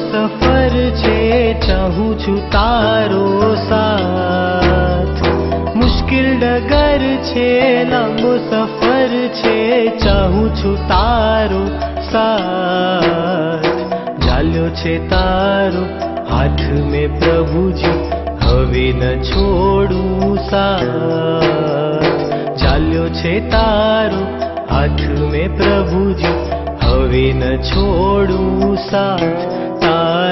સફર છે ચાહું છું તારો સાથ મુશ્કિલ ડગર છે લાંબો સફર છે ચાહું છું તારો સાથ ચાલ્યો છે તારો હાથ મેં પ્રભુજી હવે ન છોડું સાથ ચાલ્યો છે તારો હાથ મેં પ્રભુજી હવે ન છોડું સાથ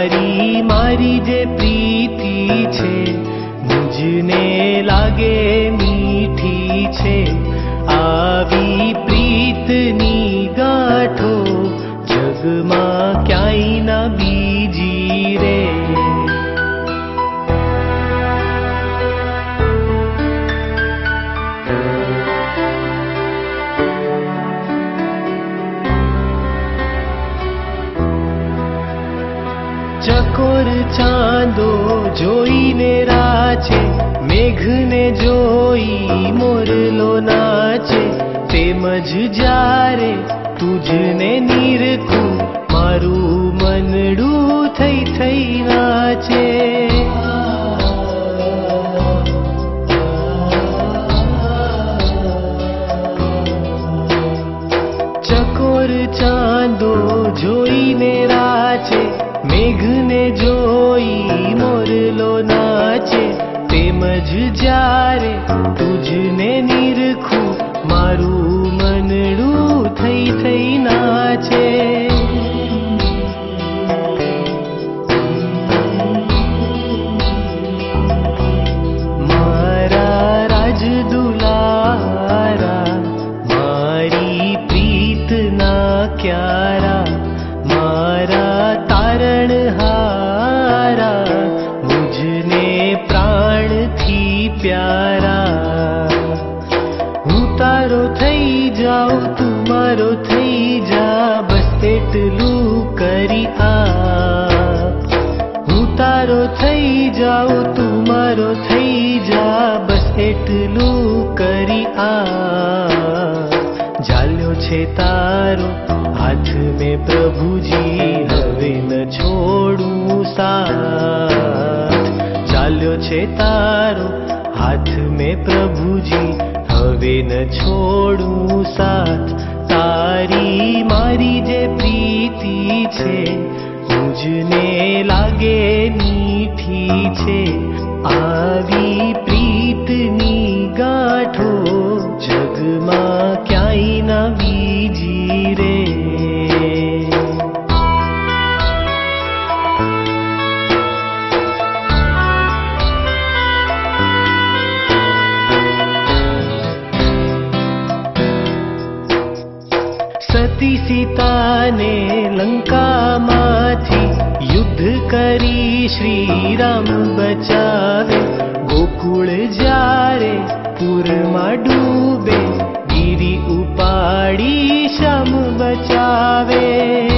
તારી મારી જે પ્રીતિ છે મુજને લાગે મીઠી છે. આવી પ્રીતની ગાંઠો જગમાં ચાંદો જોઈને રાચે, મેઘને જોઈ મોરલો નાચે. તેમજ જારે તુજને નીરખું, મારું મનડું થઈ થઈ નાચે. ચકોર ચાંદો જોઈને રાચે, મેઘને જોઈ મોરલો નાચે તેમજ જ્યારે તુજને નિરખું મારું મનડું થઈ થઈ નાચે મારા રાજ દુલારા મારી પ્રીતના ક્યારા પ્રાણથી પ્યારા. હું તારો થઈ જાઉં, તું મારો થઈ જા, બસ તેટલું કરી આ. હું તારો થઈ જાઉં, તું મારો થઈ જા, બસ એટલું કરી આ. જાલ્યો છે તારો હાથ મેં પ્રભુજી, હવે ન છોડું ચાલ્યો છે તારો. હાથ મેં પ્રભુજી, હવે ન છોડું સાથ. તારી મારી જે પ્રીતિ છે, મુજને લાગે મીઠી છે. આવી सीताने लङ्का युद्ध करी श्रीराम बचावे। गोकुल जारे पुरमा डूबे गिरि उपाडी श्याम बचावे।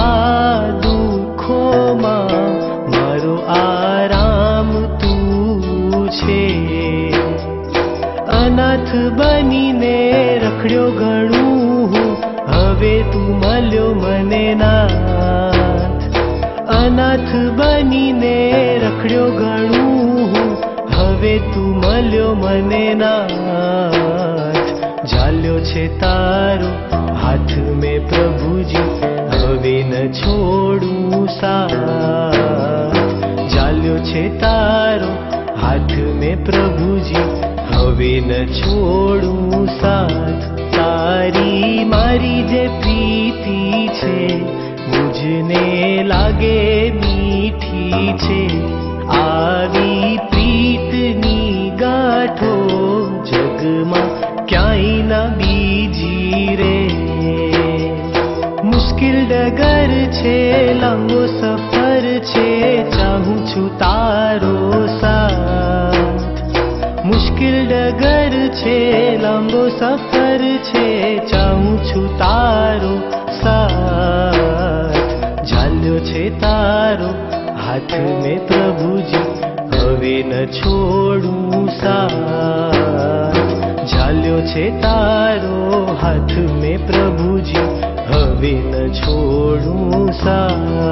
છે. અનાથ બનીને રખડ્યો ઘણું હવે તું મળ્યો મને નાથ. અનાથ બનીને રખડ્યો ઘણું હવે તું મળ્યો મને નાથ. ઝાલ્યો છે તારો હાથ મેં પ્રભુજી, હવે ન છોડું સાથ. ઝાલ્યો છે તારો હાથ મેં પ્રભુજી, હવે ન છોડું સાથ. તારી મારી જે પ્રીતિ છે, મુજને લાગે મીઠી છે. આવી ડગર છે લાંબો સફર છે ચાહું છું તારો સાથ ઝાલ્યો છે તારો હાથ મેં પ્રભુજી હવે ન છોડું સાથ ઝાલ્યો છે તારો હાથ મેં પ્રભુજી હવે ન છોડું સાથ